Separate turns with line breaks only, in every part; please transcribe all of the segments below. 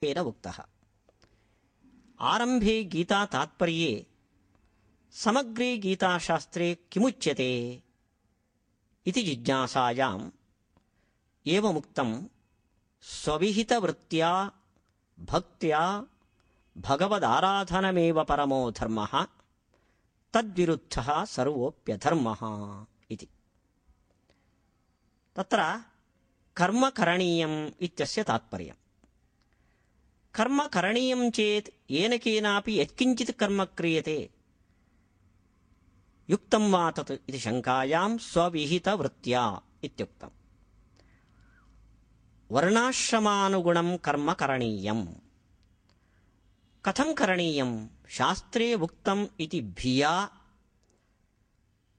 तेन उक्तः आरम्भे गीतातात्पर्ये समग्रे गीताशास्त्रे किमुच्यते इति जिज्ञासायाम् एवमुक्तम् स्वविहितवृत्त्या, भक्त्या, भगवदाराधनमेव परमो धर्मः, तद्विरुद्धः सर्वोऽप्यधर्मः इति। तत्र कर्म करणीयम् इत्यस्य तात्पर्यम्। కర్మ కరణీయం చేత్ ఏనకేనాపి యత్కించిత్ కర్మ క్రియతే. యుక్తం వా తత్ ఇది శంకాయాం స్వవిహిత వృత్యా ఇత్యుక్తం. వర్ణాశ్రమానుగుణం కర్మ కరణీయం. కథం కరణీయం శాస్త్రే ఉక్తం ఇది భియా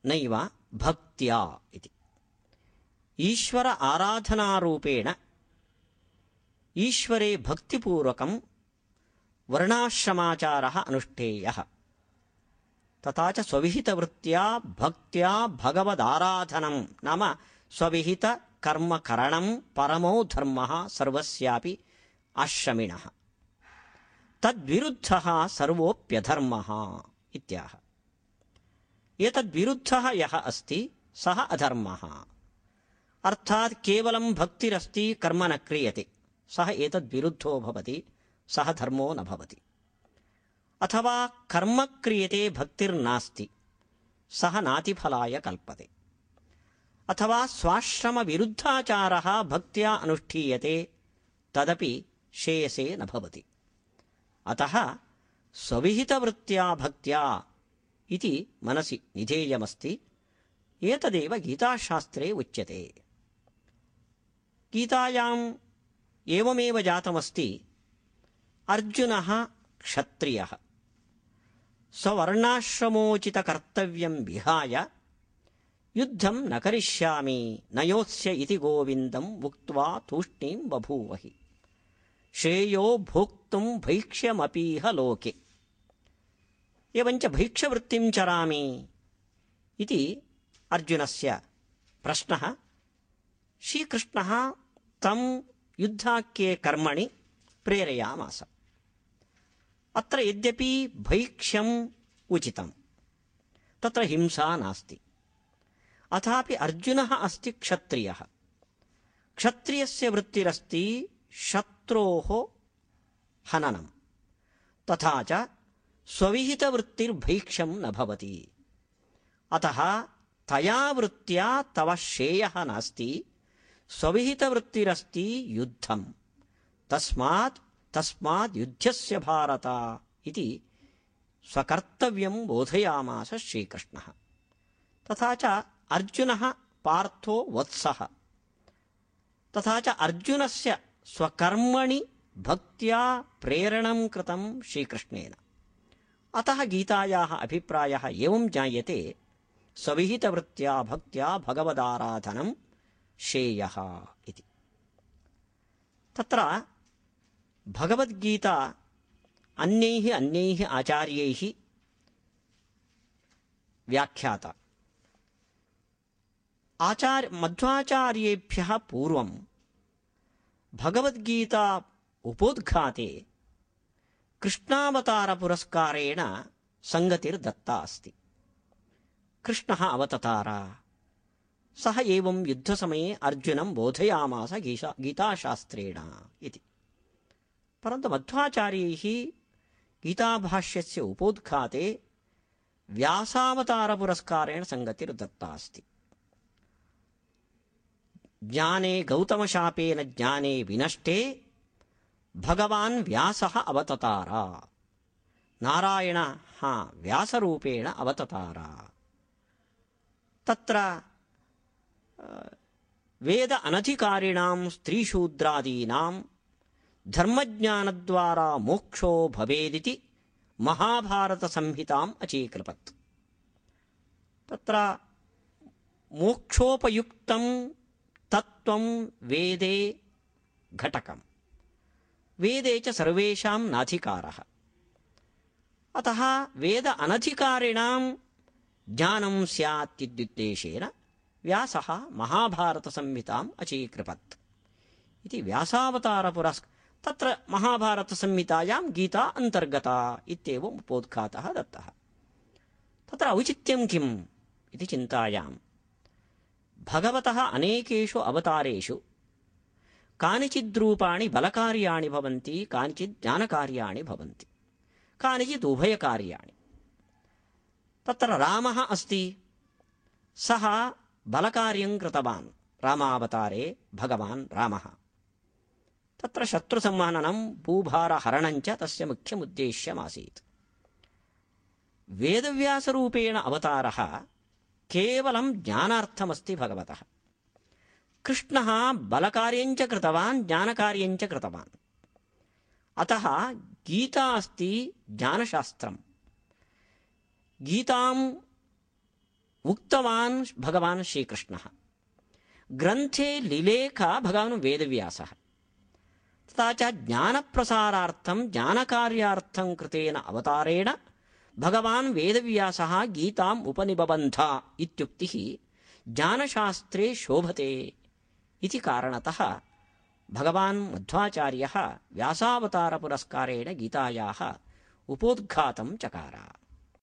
నైవ భక్త్యా ఇది. ఈశ్వర ఆరాధనారూపేణ ఈశ్వరే భక్తిపూర్వకం వర్ణాశ్రమాచార అనుష్ఠేయ. తథాచ స్వవిహితవృత్త్యా భక్త్యా భగవదారాధనం నామ స్వవిహిత కర్మకరణం పరమో ధర్మ సర్వస్యాపి ఆశ్రమిణ. తద్విరుద్ధ సర్వోప్యధర్మ ఇత్యాహ. ఏతద్విరుద్ధ యహ అస్తి సహ అధర్మ. అర్థాత్ కేవలం భక్తిరస్తి కర్మ న క్రియతే. सः एतद्विरुद्धो भवति, सः धर्मो न भवति। अथवा कर्म क्रियते भक्तिर्नास्ति, सः नातिफलाय कल्पते। अथवा स्वाश्रमविरुद्धाचारः भक्त्या अनुष्ठीयते, तदपि श्रेयसे न भवति। अतः स्वविहितवृत्त्या भक्त्या इति मनसि निधेयमस्ति, एतदेव गीताशास्त्रे उच्यते। गीतायाम् एवमेव जातमस्ति। अर्जुनः क्षत्रियः। स्ववर्णाश्रमोचितकर्तव्यं विहाय युद्धं न करिष्यामि, न योत्स्य इति गोविन्दम् उक्त्वा तूष्णीं बभूवहि। श्रेयो भोक्तुं भैक्ष्यमपीह लोके। एवञ्च भैक्ष्यवृत्तिं चरामि इति अर्जुनस्य प्रश्नः। श्रीकृष्णः तं युद्धाख्ये कर्मणि प्रेरयामास अत्र यद्यपि भैक्ष्यम् उचितं तत्र हिंसा नास्ति अथापि अर्जुनः अस्ति क्षत्रियः क्षत्रियस्य वृत्तिरस्ति शत्रोः हननं तथा च स्वविहितवृत्तिर्भैक्ष्यं न भवति अतः तया वृत्त्या तव श्रेयः नास्ति स्वविहितवृत्तिरस्ति युद्धम्। तस्मात् तस्मात् युद्धस्य भारत इति स्वकर्तव्यं बोधयामास श्रीकृष्णः। तथा च अर्जुनः पार्थो वत्सः। तथा च अर्जुनस्य स्वकर्मणि भक्त्या प्रेरणं कृतं श्रीकृष्णेन। अतः गीतायाः अभिप्रायः एवं ज्ञायते स्वविहितवृत्त्या भक्त्या भगवदाराधनं श्रेयः इति। तत्र भगवद्गीता अन्यैः अन्यैः आचार्यैः व्याख्याता। आचार्य मध्वाचार्येभ्यः पूर्वं भगवद्गीता उपोद्घाते कृष्णावतारपुरस्कारेण सङ्गतिर्दत्ता अस्ति। कृष्णः अवततार। सः एवं युद्धसमये अर्जुनं बोधयामास गीता गीताशास्त्रेण इति। परन्तु मध्वाचार्यैः गीताभाष्यस्य उपोद्घाते व्यासावतारपुरस्कारेण सङ्गतिर्दत्ता अस्ति ज्ञाने गौतमशापेन ज्ञाने विनष्टे भगवान् व्यासः अवततार। नारायणः व्यासरूपेण अवततार। तत्र वेद अनधिकारिणां स्त्रीशूद्रादीनां धर्मज्ञानद्वारा मोक्षो भवेदिति महाभारतसंहिताम् अचीकृपत् तत्र मोक्षोपयुक्तं तत्त्वं वेदे घटकम्। वेदे च सर्वेषां नाधिकारः। अतः वेद अनधिकारिणां ज्ञानं स्यात् व्यासः महाभारतसंहिताम् अचीकृपत्। इति व्यासावतारपुरस्, तत्र महाभारतसंहितायां गीता अन्तर्गता इत्येवम् उपोद्घातः दत्तः। तत्र औचित्यं किम् इति चिन्तायाम्। भगवतः अनेकेषु अवतारेषु कानिचिद्रूपाणि बलकार्याणि भवन्ति, कानिचित् ज्ञानकार्याणि भवन्ति, कानिचित् उभयकार्याणि। तत्र रामः अस्ति, सः बलकार्यं कृतवान्। रामावतारे भगवान् रामः। तत्र शत्रुसंहननं भूभारहरणं च तस्य मुख्यमुद्देश्यमासीत्। वेदव्यासरूपेण अवतारः केवलं ज्ञानार्थमस्ति भगवतः। कृष्णः बलकार्यञ्च कृतवान् ज्ञानकार्यञ्च कृतवान्। अतः गीता अस्ति ज्ञानशास्त्रम्। गीताम् उक्तवान् भगवान् श्रीकृष्णः। ग्रन्थे लिलेख भगवान् वेदव्यासः। तथा च ज्ञानप्रसारार्थं ज्ञानकार्यार्थं कृतेन अवतारेण भगवान् वेदव्यासः गीताम् उपनिबबन्ध इत्युक्तिः ज्ञानशास्त्रे शोभते इति कारणतः भगवान् मध्वाचार्यः व्यासावतारपुरस्कारेण गीतायाः उपोद्घातं चकार